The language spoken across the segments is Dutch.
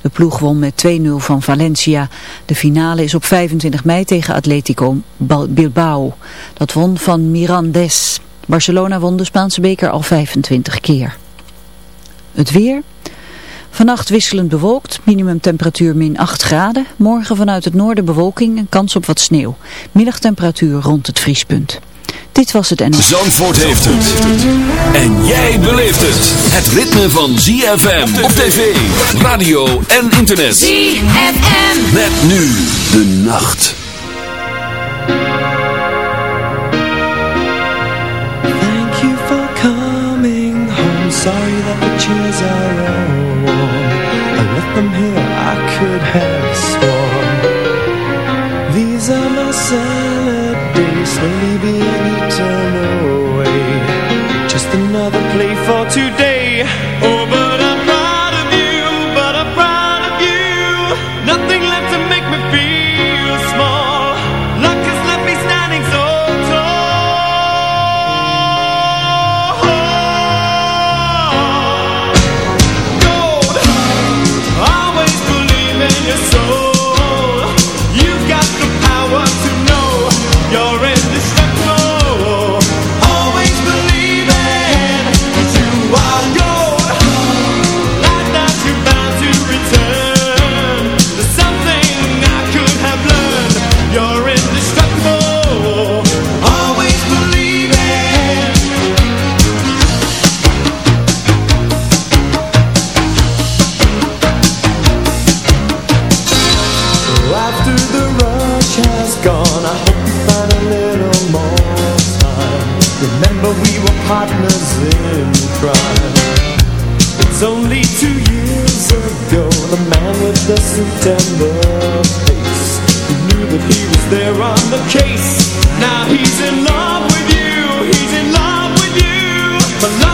De ploeg won met 2-0 van Valencia. De finale is op 25 mei tegen Atletico Bilbao. Dat won van Mirandes. Barcelona won de Spaanse beker al 25 keer. Het weer... Vannacht wisselend bewolkt, minimumtemperatuur min 8 graden. Morgen vanuit het noorden bewolking en kans op wat sneeuw. Middagtemperatuur rond het vriespunt. Dit was het en... Zandvoort heeft het. En jij beleeft het. Het ritme van ZFM op tv, radio en internet. ZFM. Met nu de nacht. Thank you for coming home. Sorry that the chairs are all away. Just another play for today. Oh, Remember we were partners in crime. It's only two years ago, the man with the the face. Who knew that he was there on the case. Now he's in love with you, he's in love with you.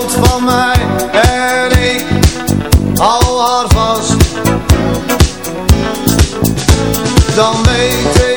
van mij en ik al haar vast. Dan weet ik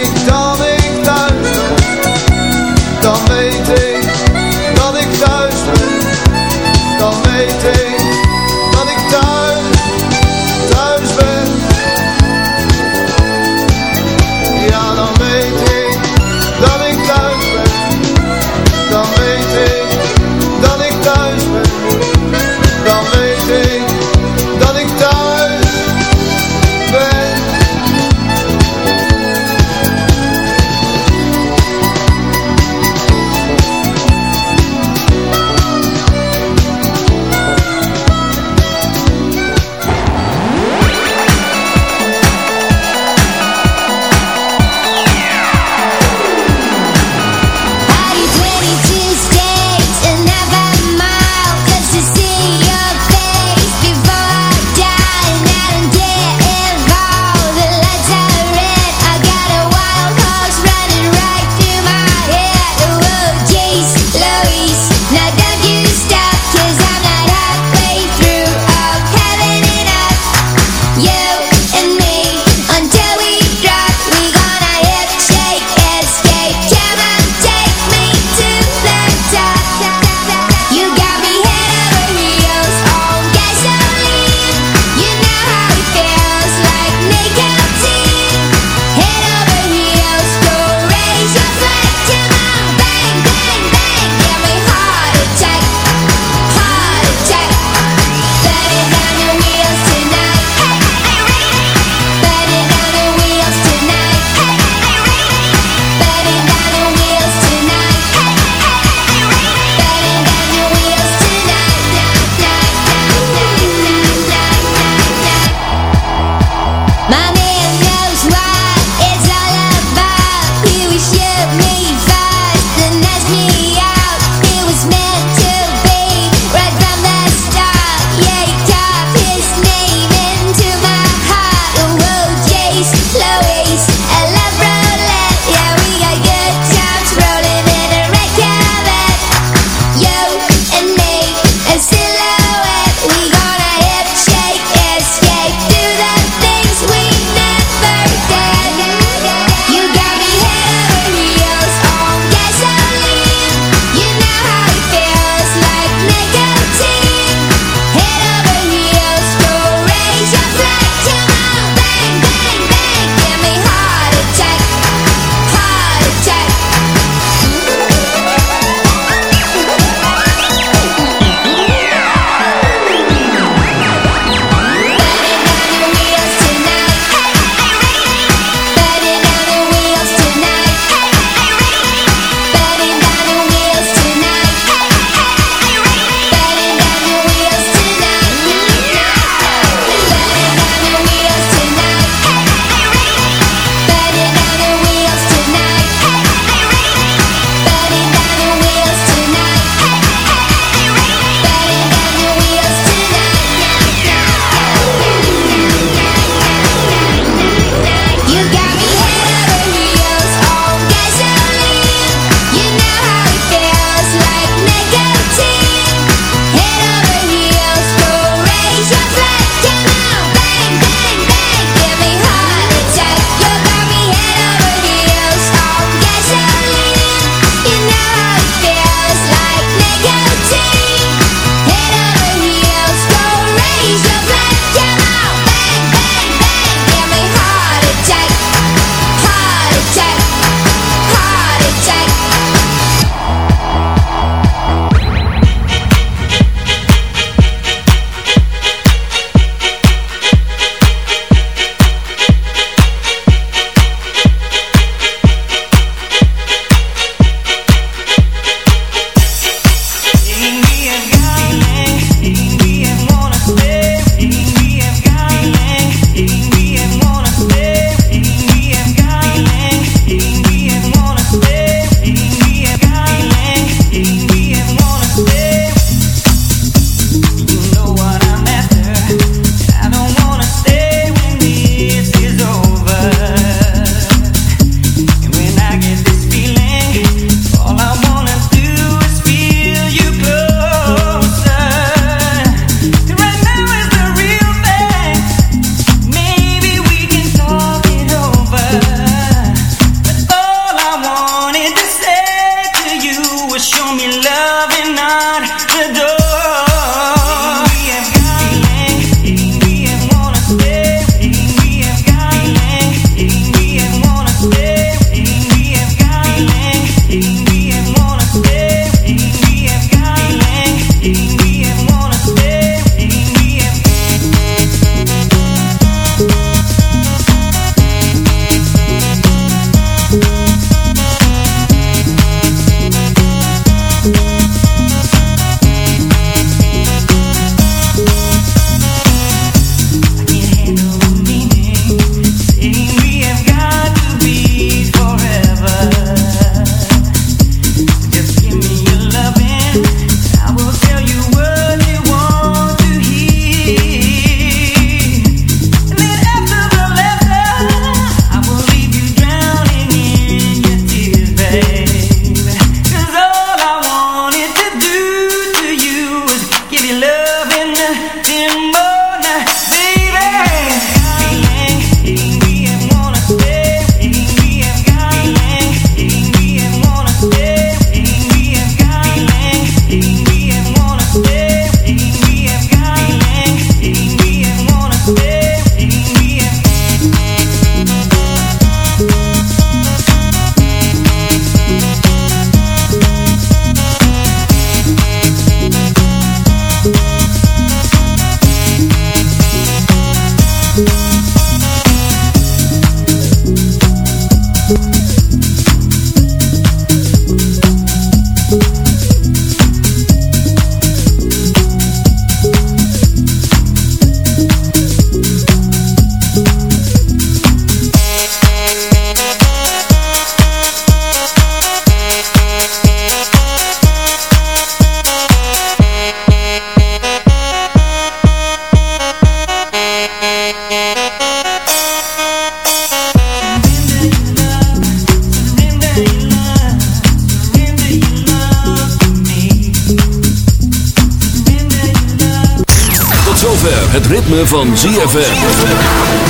ritme van ZFM.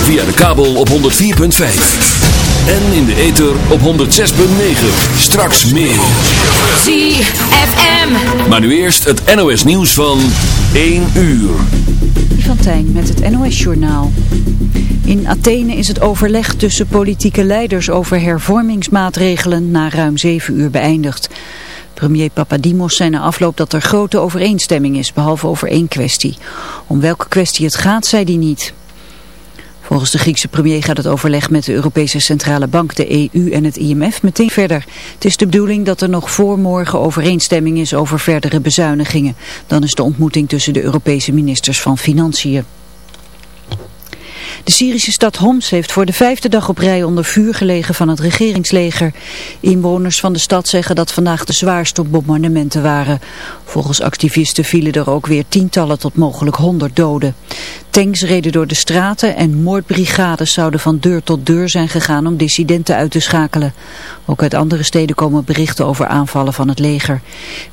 Via de kabel op 104.5. En in de ether op 106.9. Straks meer. ZFM. Maar nu eerst het NOS nieuws van 1 uur. Van Tijn met het NOS-journaal. In Athene is het overleg tussen politieke leiders over hervormingsmaatregelen na ruim zeven uur beëindigd. Premier Papadimos zei na afloop dat er grote overeenstemming is, behalve over één kwestie. Om welke kwestie het gaat, zei hij niet. Volgens de Griekse premier gaat het overleg met de Europese Centrale Bank, de EU en het IMF meteen verder. Het is de bedoeling dat er nog voor morgen overeenstemming is over verdere bezuinigingen. Dan is de ontmoeting tussen de Europese ministers van Financiën. De Syrische stad Homs heeft voor de vijfde dag op rij onder vuur gelegen van het regeringsleger. Inwoners van de stad zeggen dat vandaag de zwaarste bombardementen waren. Volgens activisten vielen er ook weer tientallen tot mogelijk honderd doden. Tanks reden door de straten en moordbrigades zouden van deur tot deur zijn gegaan om dissidenten uit te schakelen. Ook uit andere steden komen berichten over aanvallen van het leger.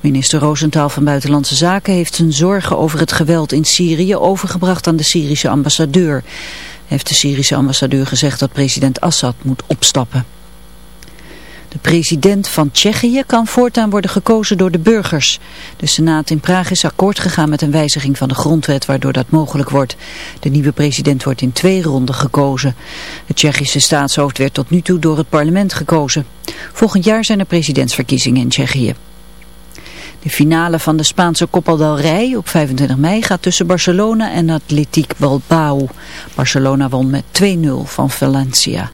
Minister Rosenthal van Buitenlandse Zaken heeft zijn zorgen over het geweld in Syrië overgebracht aan de Syrische ambassadeur heeft de Syrische ambassadeur gezegd dat president Assad moet opstappen. De president van Tsjechië kan voortaan worden gekozen door de burgers. De Senaat in Praag is akkoord gegaan met een wijziging van de grondwet waardoor dat mogelijk wordt. De nieuwe president wordt in twee ronden gekozen. Het Tsjechische staatshoofd werd tot nu toe door het parlement gekozen. Volgend jaar zijn er presidentsverkiezingen in Tsjechië. De finale van de Spaanse Copa del Rey op 25 mei gaat tussen Barcelona en Atletiek Bilbao. Barcelona won met 2-0 van Valencia.